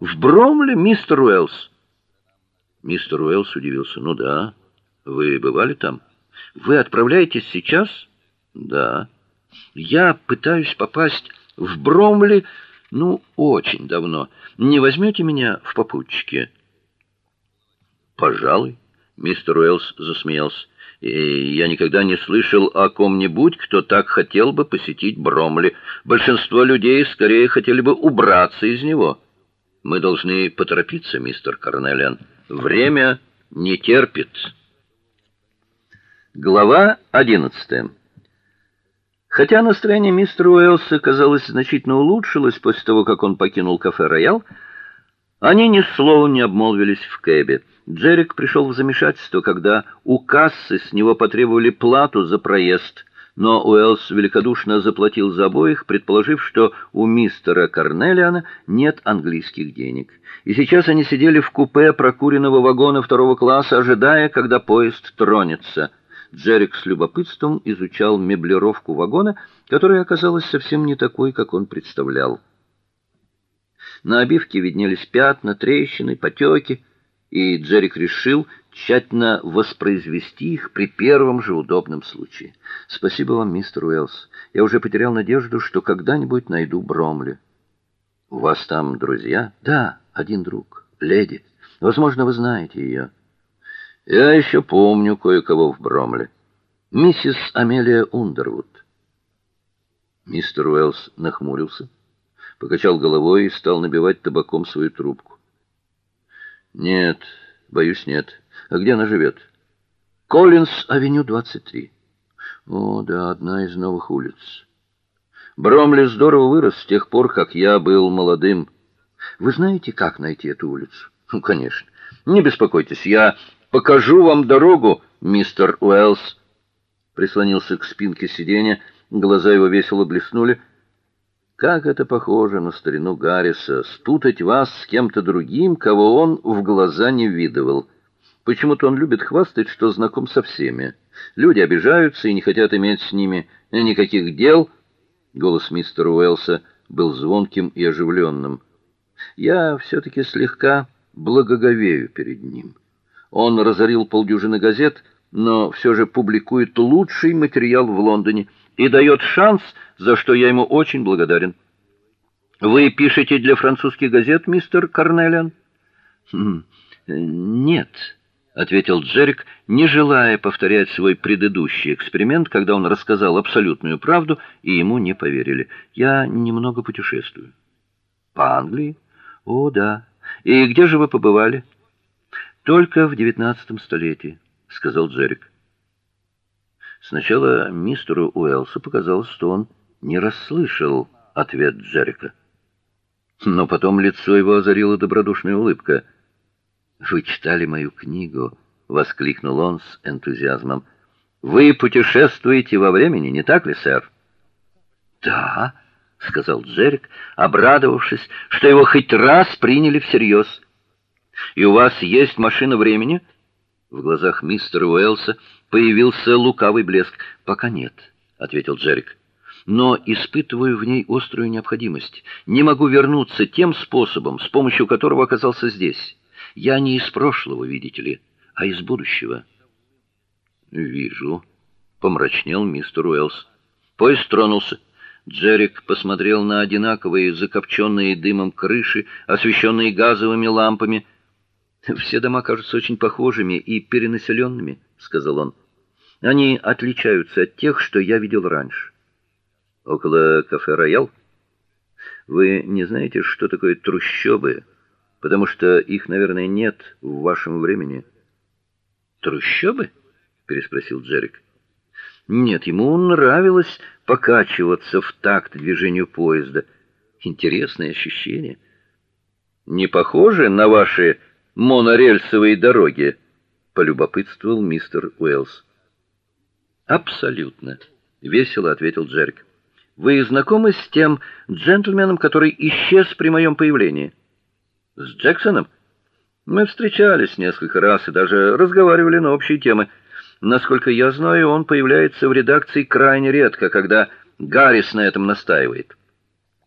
В Бромле, мистер Уэллс. Мистер Уэллс удивился. Ну да. Вы бывали там? Вы отправляетесь сейчас? Да. Я пытаюсь попасть в Бромли, ну, очень давно. Не возьмете меня в попутчики? Пожалуй, мистер Уэллс засмеялся. И я никогда не слышал о ком-нибудь, кто так хотел бы посетить Бромли. Большинство людей скорее хотели бы убраться из него. Мы должны поторопиться, мистер Карнелиан. Время не терпит. Глава одиннадцатая. Хотя настроение мистера Уэллса, казалось, значительно улучшилось после того, как он покинул кафе «Роял», они ни словом не обмолвились в кэбе. Джерик пришел в замешательство, когда у кассы с него потребовали плату за проезд, но Уэллс великодушно заплатил за обоих, предположив, что у мистера Карнелиана нет английских денег. И сейчас они сидели в купе прокуренного вагона второго класса, ожидая, когда поезд тронется. Джерик с любопытством изучал меблировку вагона, которая оказалась совсем не такой, как он представлял. На обивке виднелись пятна, трещины, потеки, и Джерик решил тщательно воспроизвести их при первом же удобном случае. Спасибо вам, мистер Уэллс. Я уже потерял надежду, что когда-нибудь найду Бромли. У вас там друзья? Да, один друг, леди. Возможно, вы знаете ее. Я еще помню кое-кого в Бромле. Миссис Амелия Ундервуд. Мистер Уэллс нахмурился покачал головой и стал набивать табаком свою трубку. Нет, боюсь, нет. А где она живет? Коллинс-авеню 23. О, да, одна из новых улиц. Бромли здорово вырос с тех пор, как я был молодым. Вы знаете, как найти эту улицу? Ну, конечно. Не беспокойтесь, я покажу вам дорогу, мистер Уэллс. Прислонился к спинке сиденья, глаза его весело блеснули. Как это похоже на старину Гарриса спутать вас с кем-то другим, кого он в глаза не видывал. Почему-то он любит хвастать, что знаком со всеми. Люди обижаются и не хотят иметь с ними никаких дел. Голос мистера Уэлса был звонким и оживленным. Я все таки слегка благоговею перед ним. Он разорил полдюжины газет, но все же публикует лучший материал в Лондоне и дает шанс, за что я ему очень благодарен. Вы пишете для французских газет, мистер Карнелиан? Хм, нет, ответил Джерик, не желая повторять свой предыдущий эксперимент, когда он рассказал абсолютную правду, и ему не поверили. Я немного путешествую. По Англии? О, да. И где же вы побывали? Только в девятнадцатом столетии, сказал Джерик. Сначала мистеру Уэлсу показалось, что он не расслышал ответ Джерика. Но потом лицо его озарила добродушная улыбка. "Вы читали мою книгу?" воскликнул он с энтузиазмом. "Вы путешествуете во времени, не так ли, сэр?" "Да", сказал Джерик, обрадовавшись, что его хоть раз приняли всерьез. "И у вас есть машина времени?" В глазах мистера Уэлса появился лукавый блеск. "Пока нет", ответил Джерик. "Но испытываю в ней острую необходимость. Не могу вернуться тем способом, с помощью которого оказался здесь. Я не из прошлого, видите ли, а из будущего". "Вижу", помрачнел мистер Уэлс. Поезд тронулся. Джерик посмотрел на одинаковые закопченные дымом крыши, освещенные газовыми лампами. Все дома кажутся очень похожими и перенаселенными», — сказал он. Они отличаются от тех, что я видел раньше. Около кафе Роял. Вы не знаете, что такое трущобы, потому что их, наверное, нет в вашем времени. Трущобы? переспросил Джерик. Нет, ему нравилось покачиваться в такт движению поезда. Интересное ощущение. Не похоже на ваши монорельсовые дороги, полюбопытствовал мистер Уэллс. Абсолютно, весело ответил Джерик. Вы знакомы с тем джентльменом, который исчез при моем появлении? С Джексоном? Мы встречались несколько раз и даже разговаривали на общие темы. Насколько я знаю, он появляется в редакции крайне редко, когда Гаррис на этом настаивает.